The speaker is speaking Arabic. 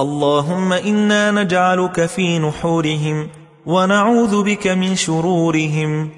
اللهم إنا نجعلك في نحورهم ونعوذ بك من شرورهم.